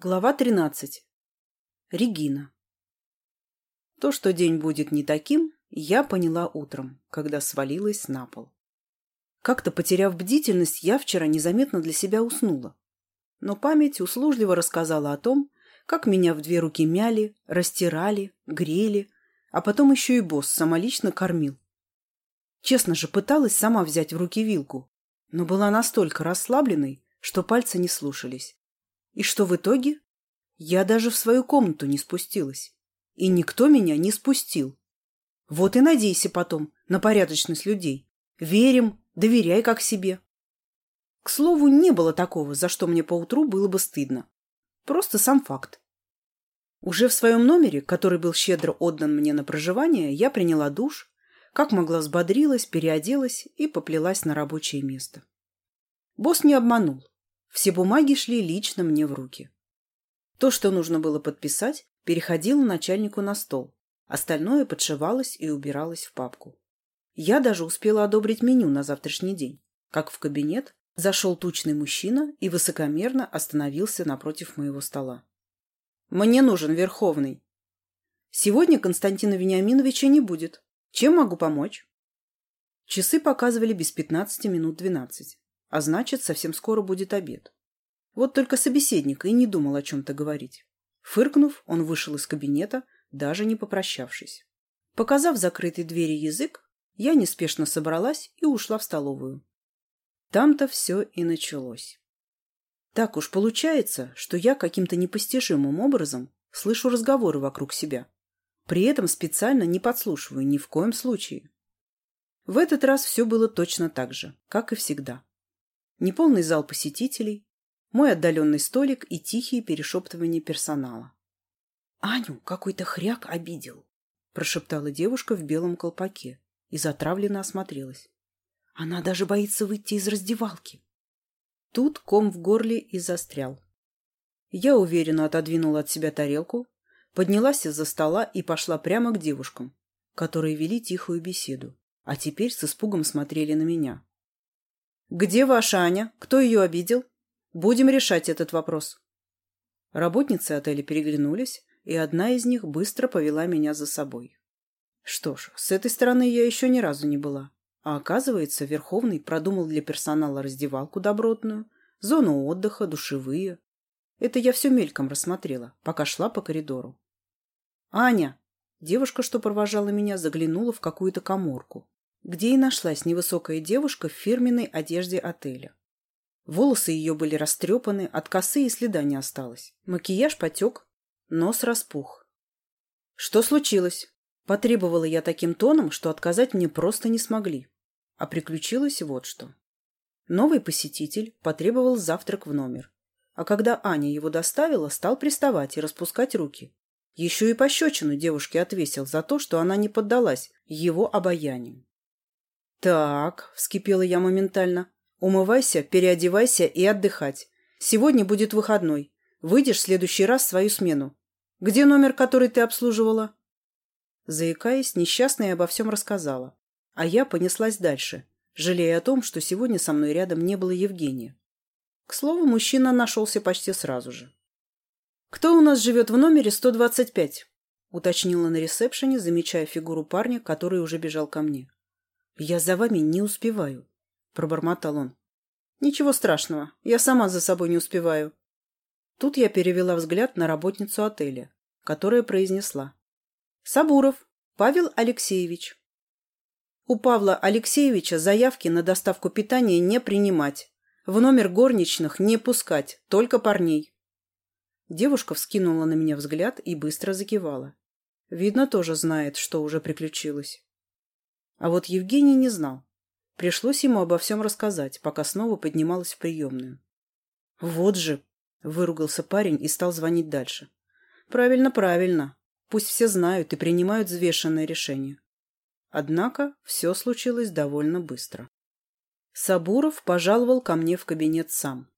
Глава 13. Регина. То, что день будет не таким, я поняла утром, когда свалилась на пол. Как-то потеряв бдительность, я вчера незаметно для себя уснула. Но память услужливо рассказала о том, как меня в две руки мяли, растирали, грели, а потом еще и босс самолично кормил. Честно же, пыталась сама взять в руки вилку, но была настолько расслабленной, что пальцы не слушались. И что в итоге? Я даже в свою комнату не спустилась. И никто меня не спустил. Вот и надейся потом на порядочность людей. Верим, доверяй как себе. К слову, не было такого, за что мне поутру было бы стыдно. Просто сам факт. Уже в своем номере, который был щедро отдан мне на проживание, я приняла душ, как могла взбодрилась, переоделась и поплелась на рабочее место. Босс не обманул. Все бумаги шли лично мне в руки. То, что нужно было подписать, переходило начальнику на стол. Остальное подшивалось и убиралось в папку. Я даже успела одобрить меню на завтрашний день, как в кабинет зашел тучный мужчина и высокомерно остановился напротив моего стола. «Мне нужен Верховный». «Сегодня Константина Вениаминовича не будет. Чем могу помочь?» Часы показывали без пятнадцати минут двенадцать а значит, совсем скоро будет обед. Вот только собеседник и не думал о чем-то говорить. Фыркнув, он вышел из кабинета, даже не попрощавшись. Показав закрытой двери язык, я неспешно собралась и ушла в столовую. Там-то все и началось. Так уж получается, что я каким-то непостижимым образом слышу разговоры вокруг себя. При этом специально не подслушиваю ни в коем случае. В этот раз все было точно так же, как и всегда неполный зал посетителей, мой отдаленный столик и тихие перешептывания персонала. «Аню какой-то хряк обидел», – прошептала девушка в белом колпаке и затравленно осмотрелась. «Она даже боится выйти из раздевалки». Тут ком в горле и застрял. Я уверенно отодвинула от себя тарелку, поднялась из-за стола и пошла прямо к девушкам, которые вели тихую беседу, а теперь с испугом смотрели на меня где ваша аня? Кто ее обидел? Будем решать этот вопрос работницы отеля переглянулись и одна из них быстро повела меня за собой. Что ж с этой стороны я еще ни разу не была. А оказывается верховный продумал для персонала раздевалку добротную зону отдыха душевые. Это я все мельком рассмотрела пока шла по коридору. Аня! Девушка что провожала меня заглянула в какую то коморку где и нашлась невысокая девушка в фирменной одежде отеля. Волосы ее были растрепаны, от косы и следа не осталось. Макияж потек, нос распух. «Что случилось?» Потребовала я таким тоном, что отказать мне просто не смогли. А приключилось вот что. Новый посетитель потребовал завтрак в номер. А когда Аня его доставила, стал приставать и распускать руки. Еще и пощечину девушке отвесил за то, что она не поддалась его обаянию. «Так», — вскипела я моментально. «Умывайся, переодевайся и отдыхать. Сегодня будет выходной. Выйдешь в следующий раз в свою смену. Где номер, который ты обслуживала?» Заикаясь, несчастная обо всем рассказала. А я понеслась дальше, жалея о том, что сегодня со мной рядом не было Евгения. К слову, мужчина нашелся почти сразу же. «Кто у нас живет в номере 125?» — уточнила на ресепшене, замечая фигуру парня, который уже бежал ко мне. Я за вами не успеваю, пробормотал он. Ничего страшного, я сама за собой не успеваю. Тут я перевела взгляд на работницу отеля, которая произнесла. Сабуров Павел Алексеевич. У Павла Алексеевича заявки на доставку питания не принимать. В номер горничных не пускать, только парней. Девушка вскинула на меня взгляд и быстро закивала. Видно, тоже знает, что уже приключилось. А вот Евгений не знал. Пришлось ему обо всем рассказать, пока снова поднималась в приемную. «Вот же!» — выругался парень и стал звонить дальше. «Правильно, правильно. Пусть все знают и принимают взвешенное решение». Однако все случилось довольно быстро. Сабуров пожаловал ко мне в кабинет сам.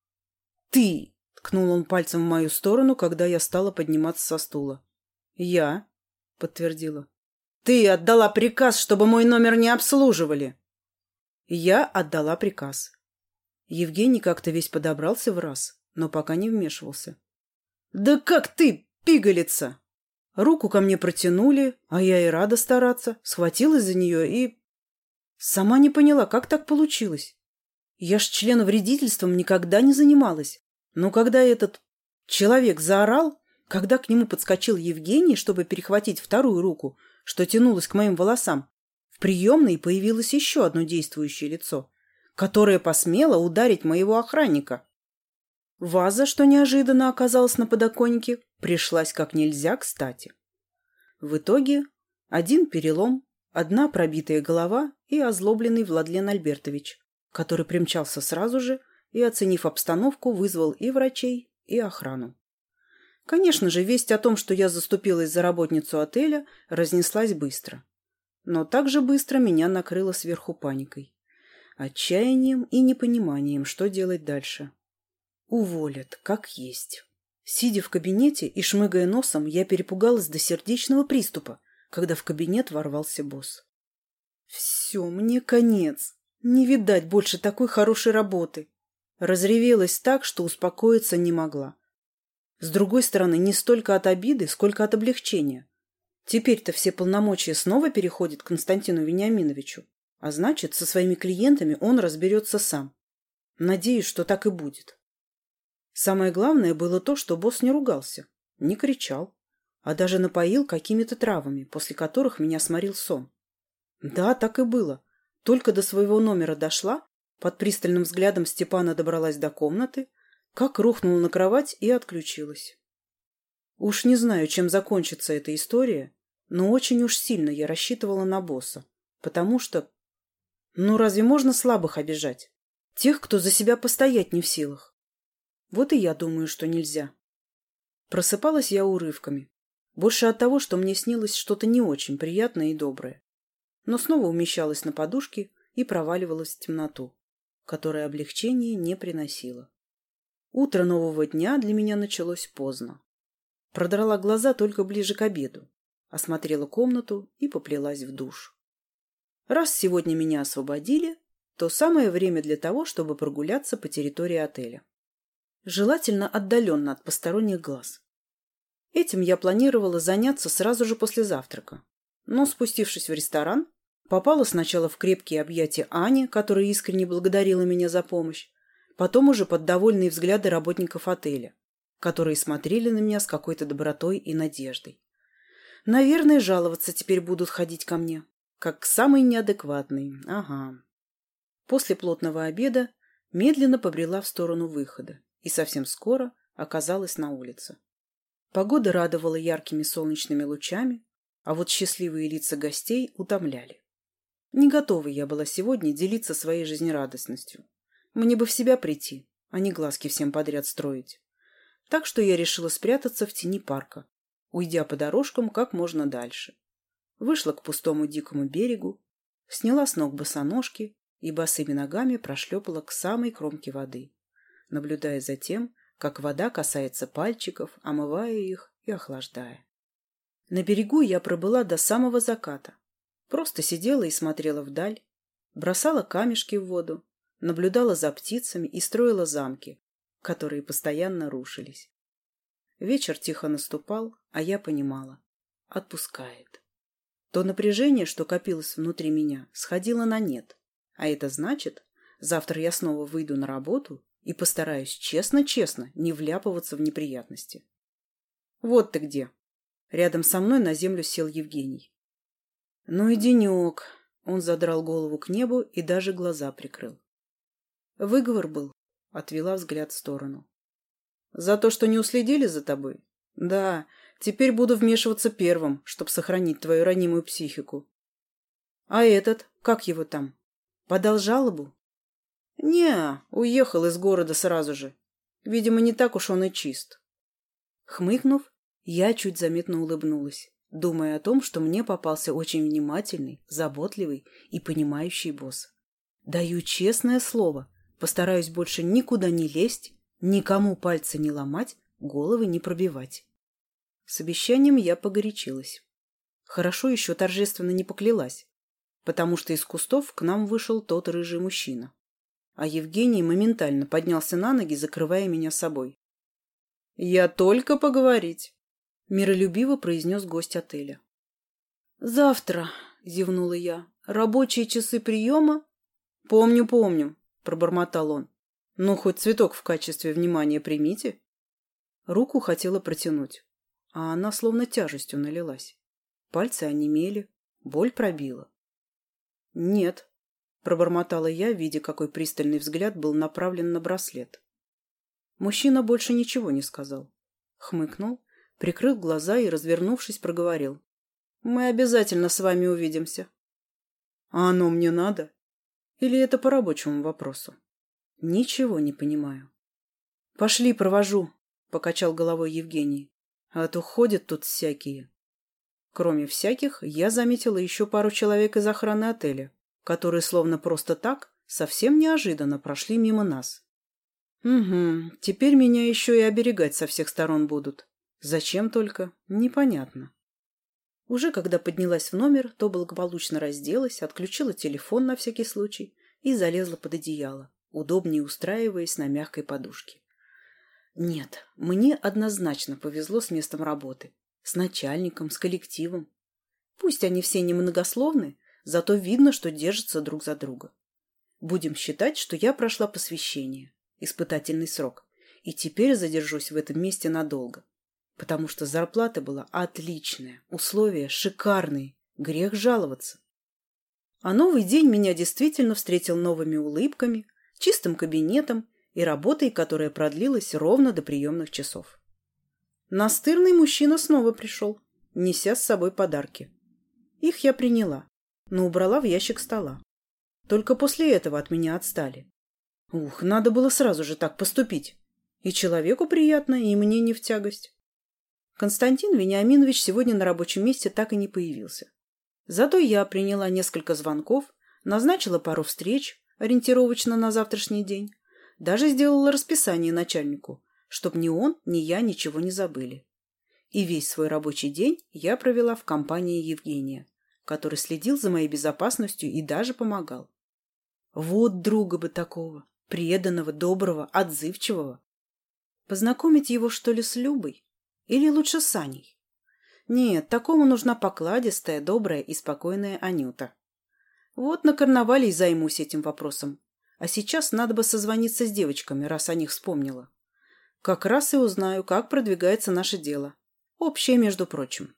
«Ты!» — ткнул он пальцем в мою сторону, когда я стала подниматься со стула. «Я!» — подтвердила. Ты отдала приказ, чтобы мой номер не обслуживали. Я отдала приказ. Евгений как-то весь подобрался в раз, но пока не вмешивался. Да как ты, пигалица! Руку ко мне протянули, а я и рада стараться, схватилась за нее и... Сама не поняла, как так получилось. Я ж членовредительством никогда не занималась. Но когда этот человек заорал, когда к нему подскочил Евгений, чтобы перехватить вторую руку, что тянулось к моим волосам, в приемной появилось еще одно действующее лицо, которое посмело ударить моего охранника. Ваза, что неожиданно оказалась на подоконнике, пришлась как нельзя кстати. В итоге один перелом, одна пробитая голова и озлобленный Владлен Альбертович, который примчался сразу же и, оценив обстановку, вызвал и врачей, и охрану. Конечно же, весть о том, что я заступилась за работницу отеля, разнеслась быстро. Но так же быстро меня накрыло сверху паникой. Отчаянием и непониманием, что делать дальше. Уволят, как есть. Сидя в кабинете и шмыгая носом, я перепугалась до сердечного приступа, когда в кабинет ворвался босс. «Все, мне конец. Не видать больше такой хорошей работы». Разревелась так, что успокоиться не могла. С другой стороны, не столько от обиды, сколько от облегчения. Теперь-то все полномочия снова переходят к Константину Вениаминовичу, а значит, со своими клиентами он разберется сам. Надеюсь, что так и будет. Самое главное было то, что босс не ругался, не кричал, а даже напоил какими-то травами, после которых меня сморил сон. Да, так и было. Только до своего номера дошла, под пристальным взглядом Степана добралась до комнаты – как рухнула на кровать и отключилась. Уж не знаю, чем закончится эта история, но очень уж сильно я рассчитывала на босса, потому что... Ну разве можно слабых обижать? Тех, кто за себя постоять не в силах. Вот и я думаю, что нельзя. Просыпалась я урывками. Больше от того, что мне снилось что-то не очень приятное и доброе. Но снова умещалась на подушке и проваливалась в темноту, которая облегчения не приносила. Утро нового дня для меня началось поздно. Продрала глаза только ближе к обеду, осмотрела комнату и поплелась в душ. Раз сегодня меня освободили, то самое время для того, чтобы прогуляться по территории отеля. Желательно отдаленно от посторонних глаз. Этим я планировала заняться сразу же после завтрака. Но, спустившись в ресторан, попала сначала в крепкие объятия Ани, которая искренне благодарила меня за помощь, потом уже под довольные взгляды работников отеля, которые смотрели на меня с какой-то добротой и надеждой. Наверное, жаловаться теперь будут ходить ко мне, как к самой неадекватной. Ага. После плотного обеда медленно побрела в сторону выхода и совсем скоро оказалась на улице. Погода радовала яркими солнечными лучами, а вот счастливые лица гостей утомляли. Не готова я была сегодня делиться своей жизнерадостностью. Мне бы в себя прийти, а не глазки всем подряд строить. Так что я решила спрятаться в тени парка, уйдя по дорожкам как можно дальше. Вышла к пустому дикому берегу, сняла с ног босоножки и босыми ногами прошлепала к самой кромке воды, наблюдая за тем, как вода касается пальчиков, омывая их и охлаждая. На берегу я пробыла до самого заката. Просто сидела и смотрела вдаль, бросала камешки в воду, наблюдала за птицами и строила замки, которые постоянно рушились. Вечер тихо наступал, а я понимала. Отпускает. То напряжение, что копилось внутри меня, сходило на нет. А это значит, завтра я снова выйду на работу и постараюсь честно-честно не вляпываться в неприятности. Вот ты где. Рядом со мной на землю сел Евгений. Ну и денек. Он задрал голову к небу и даже глаза прикрыл. Выговор был. Отвела взгляд в сторону. За то, что не уследили за тобой? Да, теперь буду вмешиваться первым, чтобы сохранить твою ранимую психику. А этот, как его там? Подал жалобу? Не, уехал из города сразу же. Видимо, не так уж он и чист. Хмыкнув, я чуть заметно улыбнулась, думая о том, что мне попался очень внимательный, заботливый и понимающий босс. Даю честное слово, Постараюсь больше никуда не лезть, никому пальцы не ломать, головы не пробивать. С обещанием я погорячилась. Хорошо еще торжественно не поклялась, потому что из кустов к нам вышел тот рыжий мужчина. А Евгений моментально поднялся на ноги, закрывая меня собой. «Я только поговорить», — миролюбиво произнес гость отеля. «Завтра», — зевнула я, — «рабочие часы приема?» «Помню, помню», пробормотал он. Ну, хоть цветок в качестве внимания примите. Руку хотела протянуть, а она словно тяжестью налилась. Пальцы онемели, боль пробила. «Нет», – пробормотала я, видя, какой пристальный взгляд был направлен на браслет. Мужчина больше ничего не сказал. Хмыкнул, прикрыл глаза и, развернувшись, проговорил. «Мы обязательно с вами увидимся». «А оно мне надо?» Или это по рабочему вопросу? Ничего не понимаю. Пошли, провожу, покачал головой Евгений. А то ходят тут всякие. Кроме всяких, я заметила еще пару человек из охраны отеля, которые словно просто так, совсем неожиданно прошли мимо нас. Угу, теперь меня еще и оберегать со всех сторон будут. Зачем только, непонятно. Уже когда поднялась в номер, то благополучно разделась, отключила телефон на всякий случай и залезла под одеяло, удобнее устраиваясь на мягкой подушке. Нет, мне однозначно повезло с местом работы, с начальником, с коллективом. Пусть они все немногословны, зато видно, что держатся друг за друга. Будем считать, что я прошла посвящение, испытательный срок, и теперь задержусь в этом месте надолго потому что зарплата была отличная, условия шикарные, грех жаловаться. А новый день меня действительно встретил новыми улыбками, чистым кабинетом и работой, которая продлилась ровно до приемных часов. Настырный мужчина снова пришел, неся с собой подарки. Их я приняла, но убрала в ящик стола. Только после этого от меня отстали. Ух, надо было сразу же так поступить. И человеку приятно, и мне не в тягость. Константин Вениаминович сегодня на рабочем месте так и не появился. Зато я приняла несколько звонков, назначила пару встреч, ориентировочно на завтрашний день, даже сделала расписание начальнику, чтобы ни он, ни я ничего не забыли. И весь свой рабочий день я провела в компании Евгения, который следил за моей безопасностью и даже помогал. Вот друга бы такого, преданного, доброго, отзывчивого. Познакомить его, что ли, с Любой? Или лучше с Аней? Нет, такому нужна покладистая, добрая и спокойная Анюта. Вот на карнавале и займусь этим вопросом. А сейчас надо бы созвониться с девочками, раз о них вспомнила. Как раз и узнаю, как продвигается наше дело. Общее, между прочим.